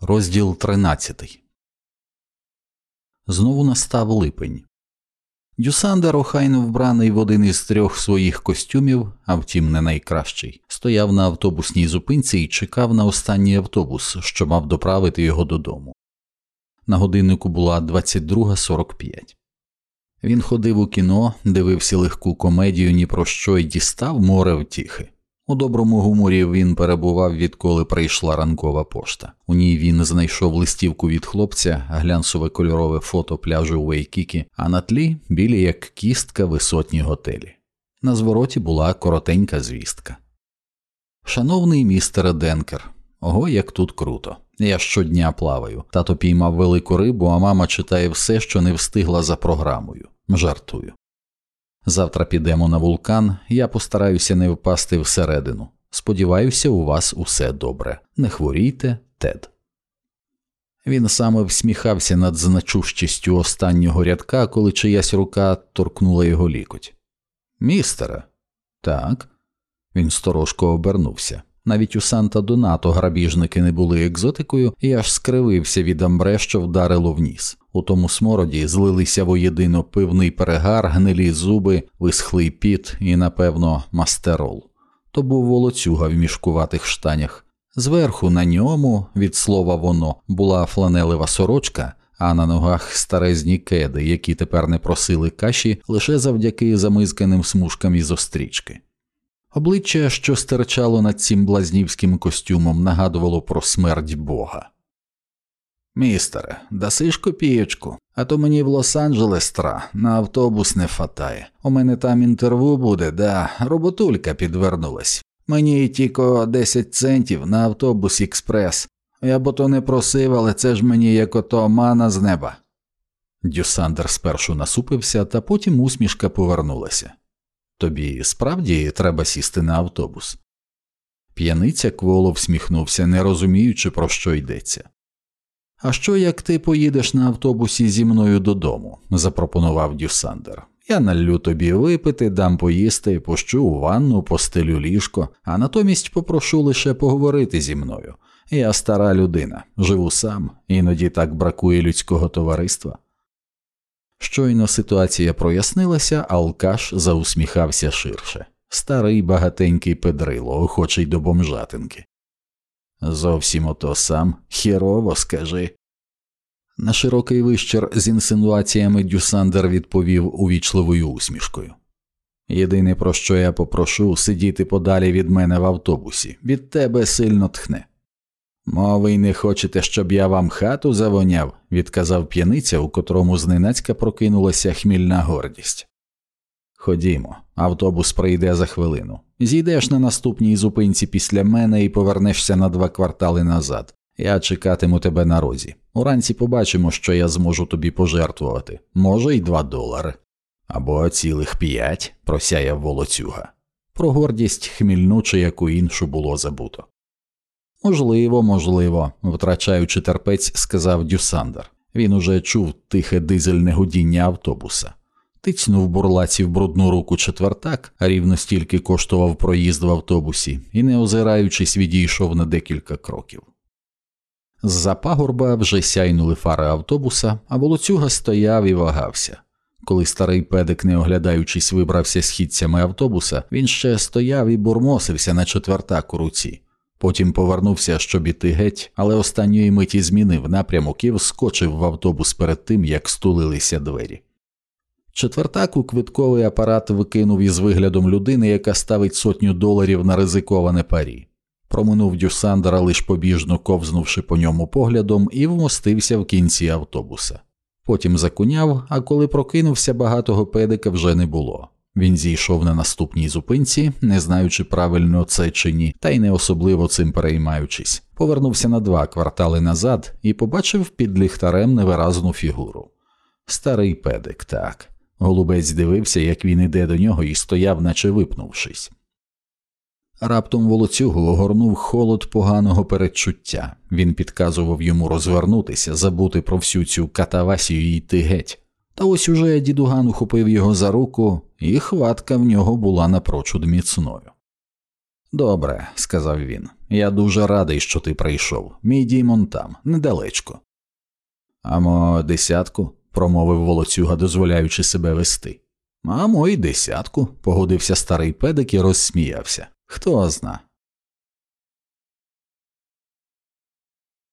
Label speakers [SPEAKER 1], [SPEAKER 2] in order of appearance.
[SPEAKER 1] Розділ 13 Знову настав липень. Дюсандер, охайно вбраний в один із трьох своїх костюмів, а втім не найкращий, стояв на автобусній зупинці і чекав на останній автобус, що мав доправити його додому. На годиннику була 22.45. Він ходив у кіно, дивився легку комедію ні про що й дістав море втіхи. У доброму гуморі він перебував, відколи прийшла ранкова пошта. У ній він знайшов листівку від хлопця, глянцеве кольорове фото пляжу Уейкікі, а на тлі білі як кістка висотні готелі. На звороті була коротенька звістка. Шановний містере Денкер, ого, як тут круто. Я щодня плаваю. Тато піймав велику рибу, а мама читає все, що не встигла за програмою. Жартую. Завтра підемо на вулкан, я постараюся не впасти всередину. Сподіваюся, у вас усе добре. Не хворійте, Тед. Він саме всміхався над значущістю останнього рядка, коли чиясь рука торкнула його лікоть. Містере, так. Він сторожко обернувся. Навіть у Санта Донато грабіжники не були екзотикою, і аж скривився від амбре, що вдарило в ніс. У тому смороді злилися воєдино пивний перегар, гнилі зуби, висхлий піт і, напевно, мастерол. То був волоцюга в мішкуватих штанях. Зверху на ньому, від слова воно, була фланелева сорочка, а на ногах старезні кеди, які тепер не просили каші лише завдяки замизканим смужкам із острічки. Обличчя, що стирчало над цим блазнівським костюмом, нагадувало про смерть Бога. Містере, дасиш копієчку, а то мені в Лос-Анджелес тра, на автобус не фатає. У мене там інтерв'ю буде, да, роботулька підвернулась. Мені тільки 10 центів на автобус експрес. Я бо то не просив, але це ж мені як ото мана з неба. Дюсандер спершу насупився, та потім усмішка повернулася. Тобі справді треба сісти на автобус. П'яниця кволо всміхнувся, не розуміючи, про що йдеться. А що як ти поїдеш на автобусі зі мною додому? запропонував Дюсандер. Я наллю тобі випити, дам поїсти, пущу у ванну, постелю ліжко, а натомість попрошу лише поговорити зі мною. Я стара людина, живу сам, іноді так бракує людського товариства. Щойно ситуація прояснилася, алкаш заусміхався ширше. Старий багатенький педрило, охочий до бомжатинки. Зовсім ото сам, хірово скажи. На широкий вищер з інсинуаціями Дюсандер відповів увічливою усмішкою. Єдине, про що я попрошу, сидіти подалі від мене в автобусі, від тебе сильно тхне. Мови й не хочете, щоб я вам хату завоняв, відказав п'яниця, у котрому зненацька прокинулася хмільна гордість. Ходімо, автобус прийде за хвилину. Зійдеш на наступній зупинці після мене і повернешся на два квартали назад. Я чекатиму тебе на розі. Уранці побачимо, що я зможу тобі пожертвувати, може, й два долари. Або цілих п'ять, просяяв волоцюга. Про гордість хмільну чи яку іншу було забуто. Можливо, можливо, втрачаючи терпець, сказав Дюсандер. Він уже чув тихе дизельне гудіння автобуса. Тицнув бурлаці в брудну руку четвертак, рівно стільки коштував проїзд в автобусі, і, не озираючись, відійшов на декілька кроків. З за пагорба вже сяйнули фари автобуса, а волоцюга стояв і вагався. Коли старий педик, не оглядаючись, вибрався східцями автобуса, він ще стояв і бурмосився на четвертак у руці. Потім повернувся, щоб іти геть, але останньої миті змінив напрямок і вскочив в автобус перед тим, як стулилися двері. Четвертак у квитковий апарат викинув із виглядом людини, яка ставить сотню доларів на ризиковане парі. Проминув Дюсандера, лиш побіжно ковзнувши по ньому поглядом, і вмостився в кінці автобуса. Потім закуняв, а коли прокинувся, багатого педика вже не було. Він зійшов на наступній зупинці, не знаючи правильно це чи ні, та й не особливо цим переймаючись. Повернувся на два квартали назад і побачив під ліхтарем невиразну фігуру. Старий педик, так. Голубець дивився, як він іде до нього, і стояв, наче випнувшись. Раптом волоцюгу огорнув холод поганого передчуття. Він підказував йому розвернутися, забути про всю цю катавасію і йти геть. Та ось уже дідуган ухопив його за руку, і хватка в нього була напрочуд міцною. Добре, сказав він. Я дуже радий, що ти прийшов. Мій дімон там, недалечко. Амо, десятку, промовив волоцюга, дозволяючи себе вести. Мамо, й десятку, погодився старий педик і розсміявся. Хто зна,